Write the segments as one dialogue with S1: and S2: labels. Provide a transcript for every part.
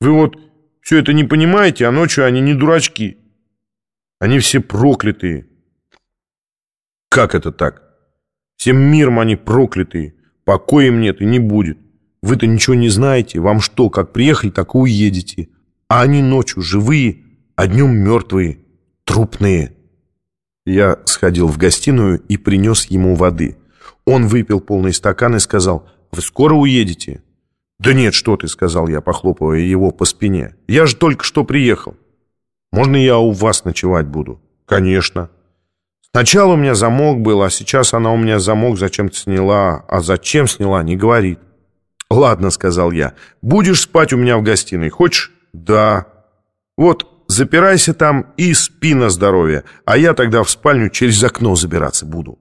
S1: Вы вот все это не понимаете, а ночью они не дурачки. Они все проклятые. Как это так? Всем миром они проклятые. Покоя им нет и не будет. Вы-то ничего не знаете. Вам что, как приехали, так и уедете. А они ночью живые, а днем мертвые, трупные. Я сходил в гостиную и принес ему воды. Он выпил полный стакан и сказал, «Вы скоро уедете?» «Да нет, что ты», — сказал я, похлопывая его по спине. «Я же только что приехал. Можно я у вас ночевать буду?» «Конечно». «Сначала у меня замок был, а сейчас она у меня замок зачем-то сняла. А зачем сняла, не говорит». «Ладно», — сказал я, — «будешь спать у меня в гостиной. Хочешь?» «Да». «Вот, запирайся там и спи на здоровье, а я тогда в спальню через окно забираться буду».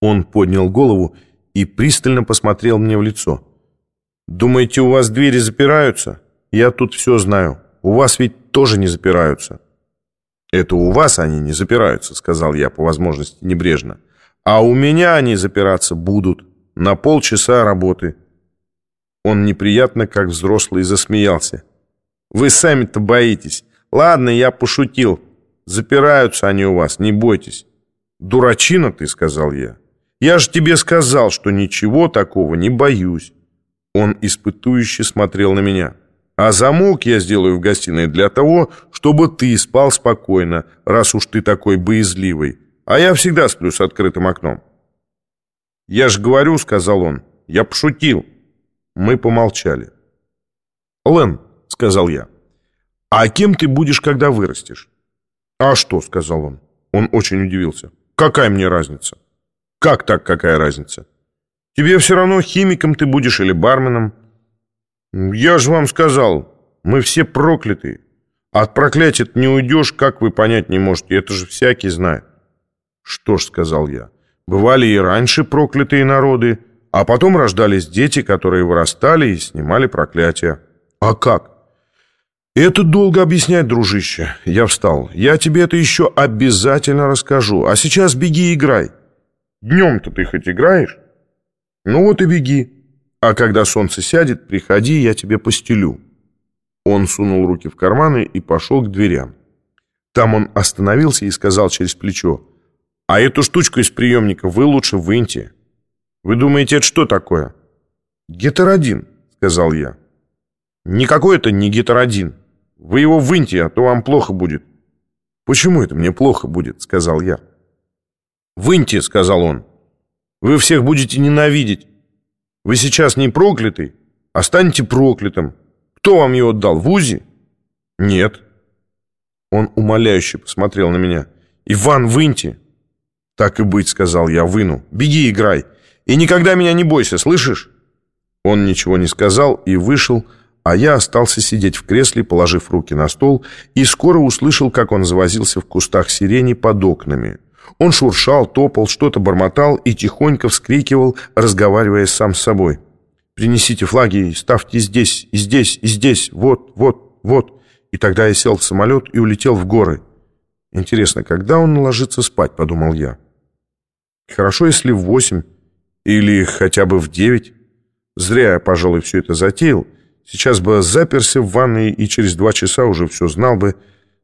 S1: Он поднял голову и пристально посмотрел мне в лицо. «Думаете, у вас двери запираются? Я тут все знаю. У вас ведь тоже не запираются». «Это у вас они не запираются», — сказал я по возможности небрежно. «А у меня они запираться будут. На полчаса работы». Он неприятно, как взрослый, засмеялся. «Вы сами-то боитесь. Ладно, я пошутил. Запираются они у вас, не бойтесь». «Дурачина ты», — сказал я. «Я же тебе сказал, что ничего такого не боюсь». Он испытующе смотрел на меня. «А замок я сделаю в гостиной для того, чтобы ты спал спокойно, раз уж ты такой боязливый. А я всегда сплю с открытым окном». «Я же говорю», — сказал он, — «я пошутил». Мы помолчали. «Лэн», — сказал я, — «а кем ты будешь, когда вырастешь?» «А что?» — сказал он. Он очень удивился. «Какая мне разница?» «Как так, какая разница?» Тебе все равно химиком ты будешь или барменом. Я же вам сказал, мы все прокляты. От проклятия не уйдешь, как вы понять не можете. Это же всякий знает. Что ж, сказал я, бывали и раньше проклятые народы, а потом рождались дети, которые вырастали и снимали проклятие. А как? Это долго объяснять, дружище. Я встал. Я тебе это еще обязательно расскажу. А сейчас беги и играй. Днем-то ты хоть играешь? «Ну вот и беги. А когда солнце сядет, приходи, я тебе постелю». Он сунул руки в карманы и пошел к дверям. Там он остановился и сказал через плечо, «А эту штучку из приемника вы лучше выньте». «Вы думаете, это что такое?» «Гетеродин», — сказал я. «Никакой это не гетеродин. Вы его выньте, а то вам плохо будет». «Почему это мне плохо будет?» — сказал я. «Выньте», — сказал он. Вы всех будете ненавидеть. Вы сейчас не проклятый, а станете проклятым. Кто вам его дал? В УЗИ? Нет. Он умоляюще посмотрел на меня. Иван, выньте. Так и быть, сказал я, выну. Беги, играй. И никогда меня не бойся, слышишь? Он ничего не сказал и вышел, а я остался сидеть в кресле, положив руки на стол, и скоро услышал, как он завозился в кустах сирени под окнами. Он шуршал, топал, что-то бормотал и тихонько вскрикивал, разговаривая сам с собой. «Принесите флаги и ставьте здесь, и здесь, и здесь, вот, вот, вот». И тогда я сел в самолет и улетел в горы. «Интересно, когда он ложится спать?» — подумал я. «Хорошо, если в восемь или хотя бы в девять. Зря я, пожалуй, все это затеял. Сейчас бы заперся в ванной и через два часа уже все знал бы.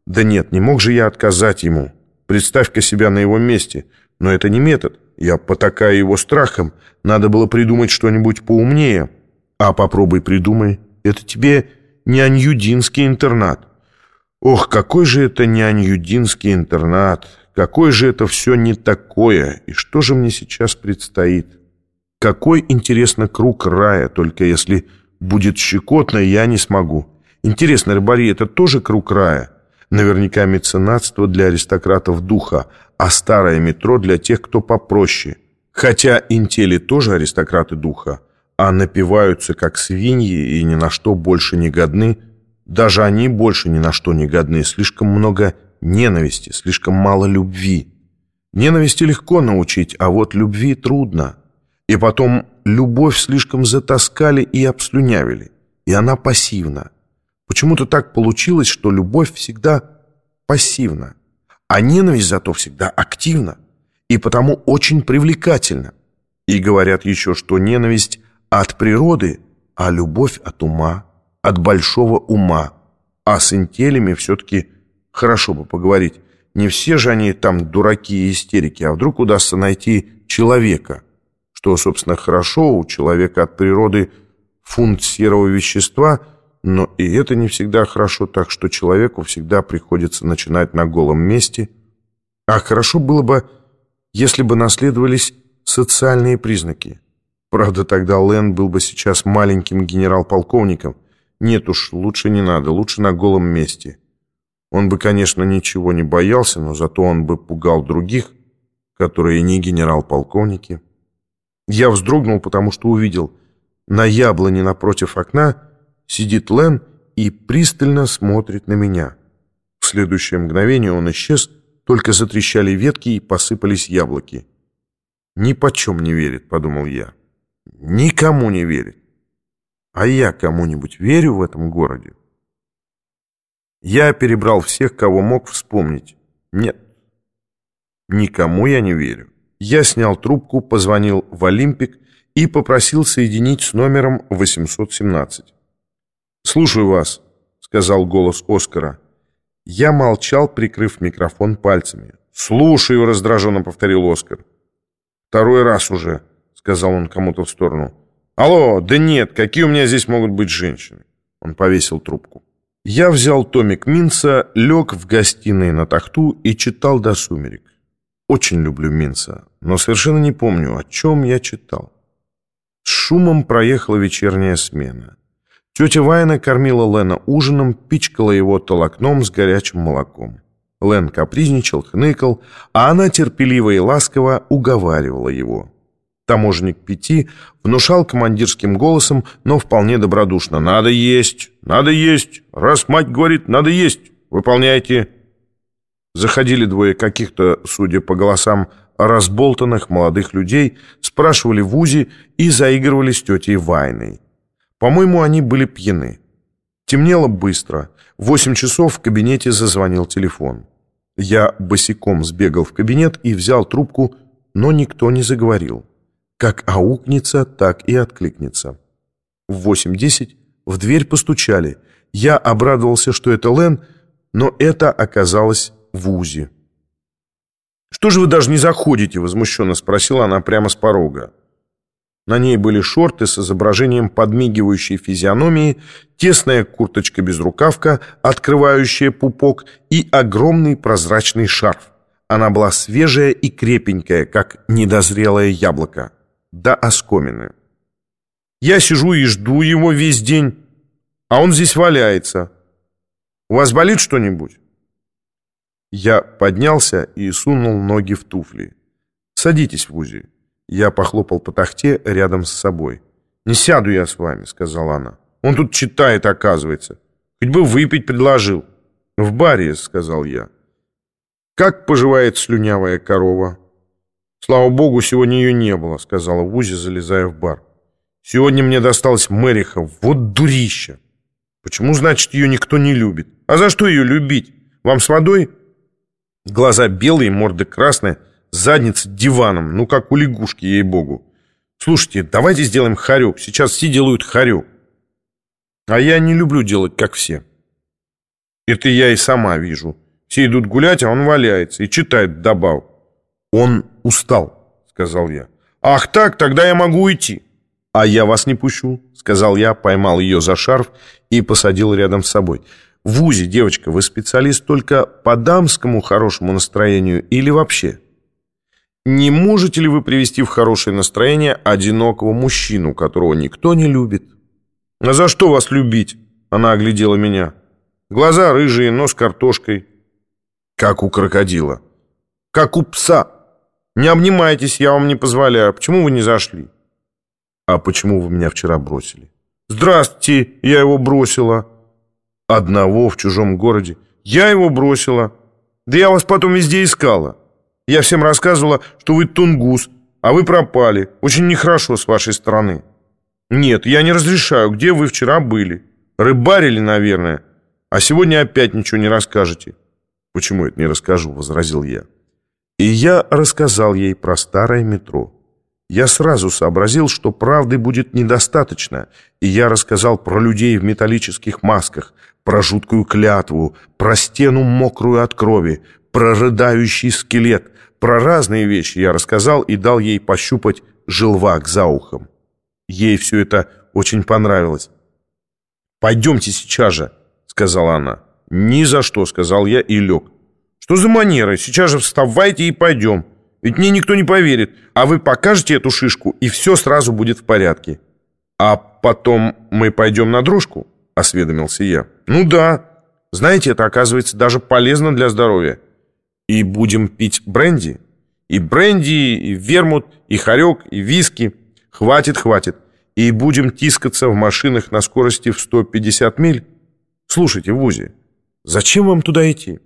S1: Да нет, не мог же я отказать ему». Представь-ка себя на его месте. Но это не метод. Я потакаю его страхом. Надо было придумать что-нибудь поумнее. А попробуй придумай. Это тебе не аньюдинский интернат. Ох, какой же это не аньюдинский интернат. Какой же это все не такое. И что же мне сейчас предстоит? Какой, интересно, круг рая, только если будет щекотно, я не смогу. Интересно, рыбари, это тоже круг рая? Наверняка меценатство для аристократов духа, а старое метро для тех, кто попроще. Хотя интели тоже аристократы духа, а напиваются как свиньи и ни на что больше не годны. Даже они больше ни на что не годны. Слишком много ненависти, слишком мало любви. Ненависти легко научить, а вот любви трудно. И потом любовь слишком затаскали и обслюнявили. И она пассивна. Почему-то так получилось, что любовь всегда пассивна, а ненависть зато всегда активна и потому очень привлекательна. И говорят еще, что ненависть от природы, а любовь от ума. от большого ума. А с интелями все-таки хорошо бы поговорить. Не все же они там дураки и истерики, а вдруг удастся найти человека. Что, собственно, хорошо, у человека от природы фунт серого вещества, но и это не всегда хорошо, так что человеку всегда приходится начинать на голом месте. А хорошо было бы, если бы наследовались социальные признаки. Правда, тогда Лэн был бы сейчас маленьким генерал-полковником. Нет уж, лучше не надо, лучше на голом месте. Он бы, конечно, ничего не боялся, но зато он бы пугал других, которые не генерал-полковники. Я вздрогнул, потому что увидел, на яблоне напротив окна сидит Лэн и пристально смотрит на меня. В следующее мгновение он исчез, только затрещали ветки и посыпались яблоки. «Ни почем не верит», — подумал я. «Никому не верит. А я кому-нибудь верю в этом городе?» Я перебрал всех, кого мог вспомнить. Нет, никому я не верю. Я снял трубку, позвонил в Олимпик и попросил соединить с номером 817. «Слушаю вас», — сказал голос Оскара. Я молчал, прикрыв микрофон пальцами. «Слушаю», — раздраженно повторил Оскар. «Второй раз уже», — сказал он кому-то в сторону. «Алло, да нет, какие у меня здесь могут быть женщины?» Он повесил трубку. Я взял томик Минца, лег в гостиной на тахту и читал до сумерек. Очень люблю Минца, но совершенно не помню, о чем я читал. С шумом проехала вечерняя смена. Тетя Вайна кормила Лена ужином, пичкала его толокном с горячим молоком. Лен капризничал, хныкал, а она терпеливо и ласково уговаривала его. Таможенник Пяти внушал командирским голосом, но вполне добродушно. «Надо есть! Надо есть! Раз мать говорит, надо есть! Выполняйте!» Заходили двое каких-то, судя по голосам, разболтанных молодых людей, спрашивали в УЗИ и заигрывали с тетей Вайной. По-моему, они были пьяны. Темнело быстро. В восемь часов в кабинете зазвонил телефон. Я босиком сбегал в кабинет и взял трубку, но никто не заговорил. Как аукнется, так и откликнется. В 8.10 в дверь постучали. Я обрадовался, что это Лен, но это оказалось в УЗИ. «Что же вы даже не заходите?» — возмущенно спросила она прямо с порога. На ней были шорты с изображением подмигивающей физиономии, тесная курточка-безрукавка, открывающая пупок и огромный прозрачный шарф. Она была свежая и крепенькая, как недозрелое яблоко до оскомины. Я сижу и жду его весь день, а он здесь валяется. У вас болит что-нибудь? Я поднялся и сунул ноги в туфли. «Садитесь в УЗИ». Я похлопал по тахте рядом с собой. «Не сяду я с вами», — сказала она. «Он тут читает, оказывается. Хоть бы выпить предложил». «В баре», — сказал я. «Как поживает слюнявая корова?» «Слава богу, сегодня ее не было», — сказала Вузи, залезая в бар. «Сегодня мне досталась Мэриха. Вот дурища! Почему, значит, ее никто не любит? А за что ее любить? Вам с водой?» Глаза белые, морда красная, задница диваном, ну как у лягушки, ей-богу. Слушайте, давайте сделаем харю. Сейчас все делают харю. А я не люблю делать, как все. Это я и сама вижу. Все идут гулять, а он валяется и читает добав. Он устал, сказал я. Ах так, тогда я могу уйти. А я вас не пущу, сказал я, поймал ее за шарф и посадил рядом с собой. В УЗИ, девочка, вы специалист только по дамскому хорошему настроению или вообще? Не можете ли вы привести в хорошее настроение одинокого мужчину, которого никто не любит? А за что вас любить? Она оглядела меня. Глаза рыжие, нос картошкой. Как у крокодила. Как у пса. «Не обнимайтесь, я вам не позволяю. Почему вы не зашли?» «А почему вы меня вчера бросили?» «Здравствуйте, я его бросила». «Одного в чужом городе?» «Я его бросила. Да я вас потом везде искала. Я всем рассказывала, что вы тунгус, а вы пропали. Очень нехорошо с вашей стороны». «Нет, я не разрешаю. Где вы вчера были? Рыбарили, наверное. А сегодня опять ничего не расскажете». «Почему это не расскажу?» — возразил я. И я рассказал ей про старое метро. Я сразу сообразил, что правды будет недостаточно, и я рассказал про людей в металлических масках, про жуткую клятву, про стену мокрую от крови, про рыдающий скелет, про разные вещи я рассказал и дал ей пощупать желвак за ухом. Ей все это очень понравилось. «Пойдемте сейчас же», — сказала она. «Ни за что», — сказал я и лег. «Что за манеры? Сейчас же вставайте и пойдем». Ведь мне никто не поверит. А вы покажете эту шишку, и все сразу будет в порядке. А потом мы пойдем на дрожку, осведомился я. Ну да. Знаете, это оказывается даже полезно для здоровья. И будем пить бренди. И бренди, и вермут, и хорек, и виски. Хватит, хватит. И будем тискаться в машинах на скорости в 150 миль. Слушайте, Вузи, зачем вам туда идти?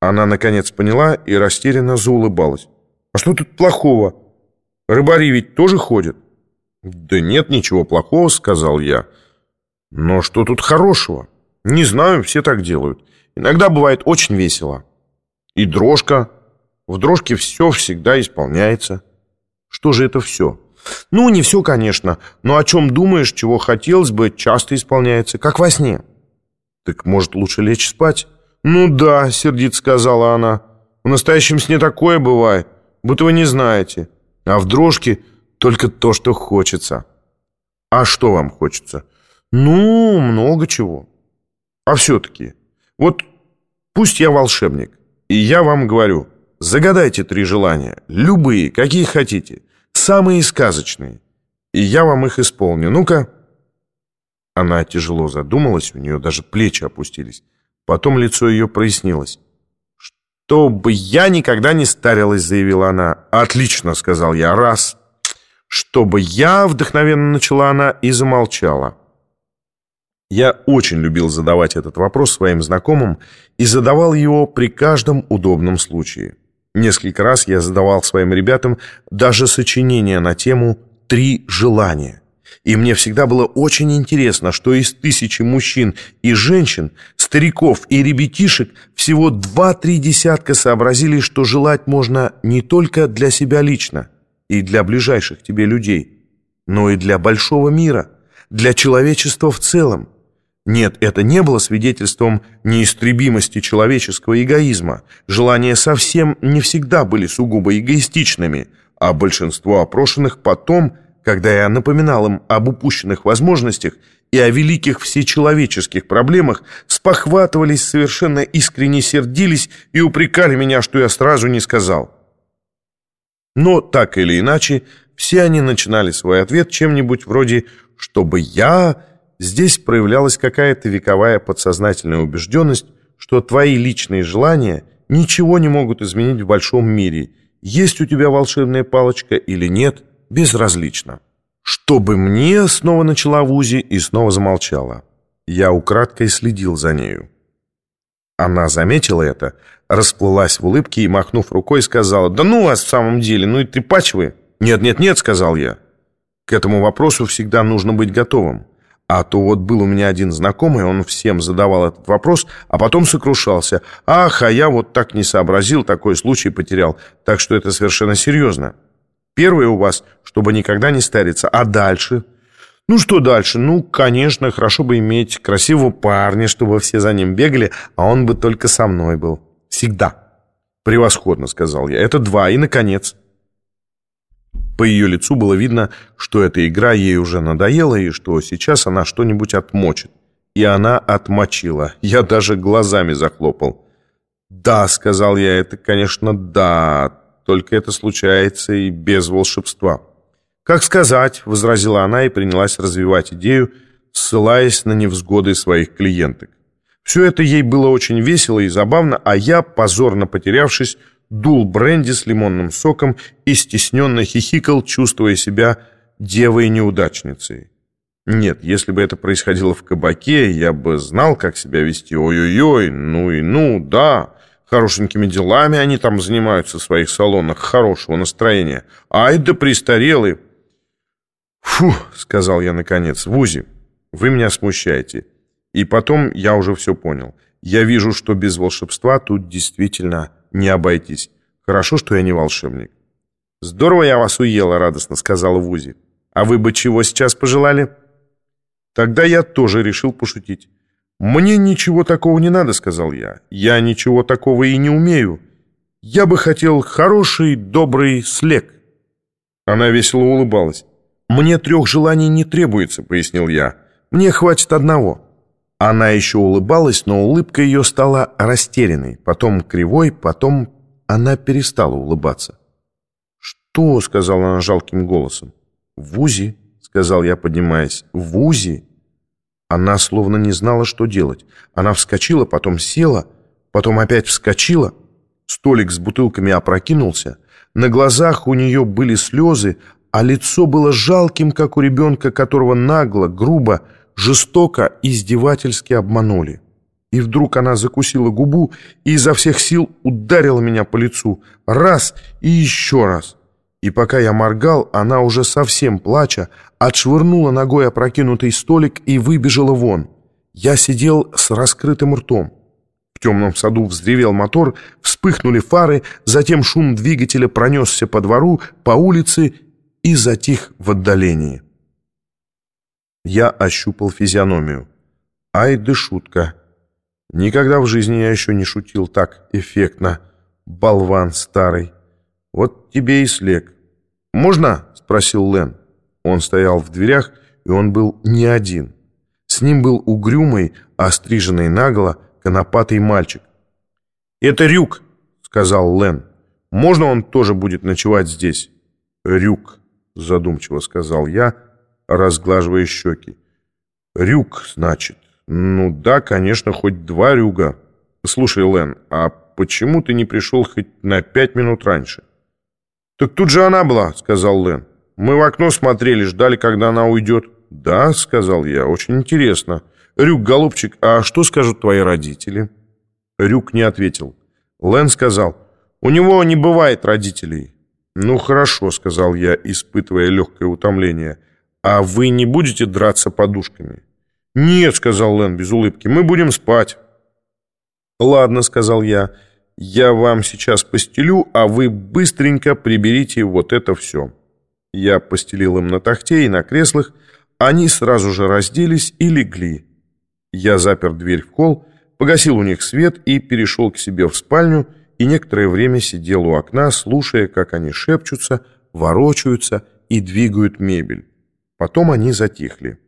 S1: Она, наконец, поняла и растерянно заулыбалась. А что тут плохого? Рыбари ведь тоже ходят. Да нет ничего плохого, сказал я. Но что тут хорошего? Не знаю, все так делают. Иногда бывает очень весело. И дрожка. В дрожке все всегда исполняется. Что же это все? Ну, не все, конечно, но о чем думаешь, чего хотелось бы, часто исполняется, как во сне. Так может лучше лечь спать? Ну да, сердито сказала она. В настоящем сне такое бывает будто вы не знаете. А в дрожке только то, что хочется. А что вам хочется? Ну, много чего. А все-таки, вот пусть я волшебник, и я вам говорю, загадайте три желания, любые, какие хотите, самые сказочные, и я вам их исполню. Ну-ка. Она тяжело задумалась, у нее даже плечи опустились. Потом лицо ее прояснилось. «Чтобы я никогда не старилась», — заявила она. «Отлично», — сказал я, — «раз». «Чтобы я», — вдохновенно начала она и замолчала. Я очень любил задавать этот вопрос своим знакомым и задавал его при каждом удобном случае. Несколько раз я задавал своим ребятам даже сочинение на тему «Три желания». И мне всегда было очень интересно, что из тысячи мужчин и женщин, стариков и ребятишек всего два-три десятка сообразили, что желать можно не только для себя лично и для ближайших тебе людей, но и для большого мира, для человечества в целом. Нет, это не было свидетельством неистребимости человеческого эгоизма. Желания совсем не всегда были сугубо эгоистичными, а большинство опрошенных потом – когда я напоминал им об упущенных возможностях и о великих всечеловеческих проблемах, спохватывались, совершенно искренне сердились и упрекали меня, что я сразу не сказал. Но так или иначе, все они начинали свой ответ чем-нибудь вроде «чтобы я...» Здесь проявлялась какая-то вековая подсознательная убежденность, что твои личные желания ничего не могут изменить в большом мире. Есть у тебя волшебная палочка или нет – безразлично. «Чтобы мне...» — снова начала Вузи и снова замолчала. Я украдкой следил за нею. Она заметила это, расплылась в улыбке и, махнув рукой, сказала, «Да ну вас в самом деле, ну и трепач вы!» «Нет-нет-нет», — сказал я. К этому вопросу всегда нужно быть готовым. А то вот был у меня один знакомый, он всем задавал этот вопрос, а потом сокрушался. «Ах, а я вот так не сообразил, такой случай потерял, так что это совершенно серьезно». Первое у вас, чтобы никогда не стариться. А дальше? Ну, что дальше? Ну, конечно, хорошо бы иметь красивого парня, чтобы все за ним бегали, а он бы только со мной был. Всегда. Превосходно, сказал я. Это два. И, наконец... По ее лицу было видно, что эта игра ей уже надоела, и что сейчас она что-нибудь отмочит. И она отмочила. Я даже глазами захлопал. «Да», — сказал я, — «это, конечно, да. Только это случается и без волшебства. «Как сказать», — возразила она и принялась развивать идею, ссылаясь на невзгоды своих клиенток. Все это ей было очень весело и забавно, а я, позорно потерявшись, дул бренди с лимонным соком и стесненно хихикал, чувствуя себя девой-неудачницей. Нет, если бы это происходило в кабаке, я бы знал, как себя вести. Ой-ой-ой, ну и ну, да. Хорошенькими делами они там занимаются в своих салонах хорошего настроения. Ай да престарелый. Фу, сказал я наконец, Вузи, вы меня смущаете. И потом я уже все понял. Я вижу, что без волшебства тут действительно не обойтись. Хорошо, что я не волшебник. «Здорово я вас уела», — радостно сказала Вузи. «А вы бы чего сейчас пожелали?» Тогда я тоже решил пошутить. «Мне ничего такого не надо», — сказал я. «Я ничего такого и не умею. Я бы хотел хороший, добрый слег». Она весело улыбалась. «Мне трех желаний не требуется», — пояснил я. «Мне хватит одного». Она еще улыбалась, но улыбка ее стала растерянной, потом кривой, потом она перестала улыбаться. «Что?» — сказала она жалким голосом. «Вузи», — сказал я, поднимаясь. «Вузи?» Она словно не знала, что делать. Она вскочила, потом села, потом опять вскочила. Столик с бутылками опрокинулся. На глазах у нее были слезы, а лицо было жалким, как у ребенка, которого нагло, грубо, жестоко, издевательски обманули. И вдруг она закусила губу и изо всех сил ударила меня по лицу. Раз и еще раз. И пока я моргал, она уже совсем плача отшвырнула ногой опрокинутый столик и выбежала вон. Я сидел с раскрытым ртом. В темном саду взревел мотор, вспыхнули фары, затем шум двигателя пронесся по двору, по улице и затих в отдалении. Я ощупал физиономию. Ай да шутка. Никогда в жизни я еще не шутил так эффектно. Болван старый. Вот тебе и слег. «Можно?» — спросил Лен. Он стоял в дверях, и он был не один. С ним был угрюмый, остриженный нагло, конопатый мальчик. «Это Рюк», — сказал Лен. «Можно он тоже будет ночевать здесь?» «Рюк», — задумчиво сказал я, разглаживая щеки. «Рюк, значит. Ну да, конечно, хоть два Рюга. Слушай, Лен, а почему ты не пришел хоть на пять минут раньше?» «Так тут же она была», — сказал Лен. «Мы в окно смотрели, ждали, когда она уйдет». «Да», — сказал я, — «очень интересно. Рюк, голубчик, а что скажут твои родители?» Рюк не ответил. Лен сказал, «У него не бывает родителей». «Ну, хорошо», — сказал я, испытывая легкое утомление. «А вы не будете драться подушками?» «Нет», — сказал Лен без улыбки, — «мы будем спать». «Ладно», — сказал я, — я вам сейчас постелю, а вы быстренько приберите вот это все». Я постелил им на тахте и на креслах, они сразу же разделись и легли. Я запер дверь в холл, погасил у них свет и перешел к себе в спальню, и некоторое время сидел у окна, слушая, как они шепчутся, ворочаются и двигают мебель. Потом они затихли.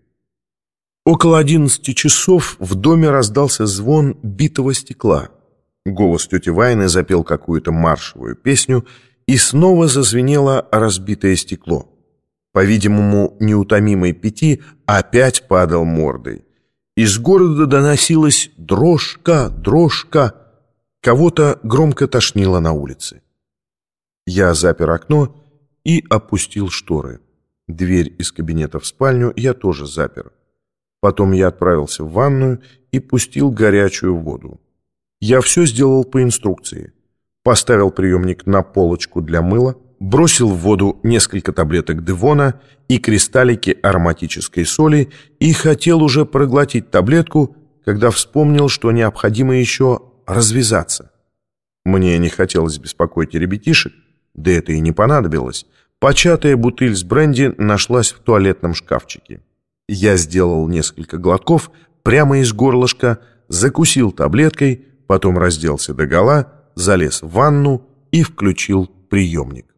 S1: Около одиннадцати часов в доме раздался звон битого стекла. Голос тети Вайны запел какую-то маршевую песню, и снова зазвенело разбитое стекло. По-видимому, неутомимый Пяти опять падал мордой. Из города доносилась дрожка, дрожка. Кого-то громко тошнило на улице. Я запер окно и опустил шторы. Дверь из кабинета в спальню я тоже запер. Потом я отправился в ванную и пустил горячую воду. Я все сделал по инструкции. Поставил приемник на полочку для мыла, бросил в воду несколько таблеток Девона и кристаллики ароматической соли и хотел уже проглотить таблетку, когда вспомнил, что необходимо еще развязаться. Мне не хотелось беспокоить ребятишек, да это и не понадобилось. Початая бутыль с бренди нашлась в туалетном шкафчике. Я сделал несколько глотков прямо из горлышка, закусил таблеткой, потом разделся догола, залез в ванну и включил приемник.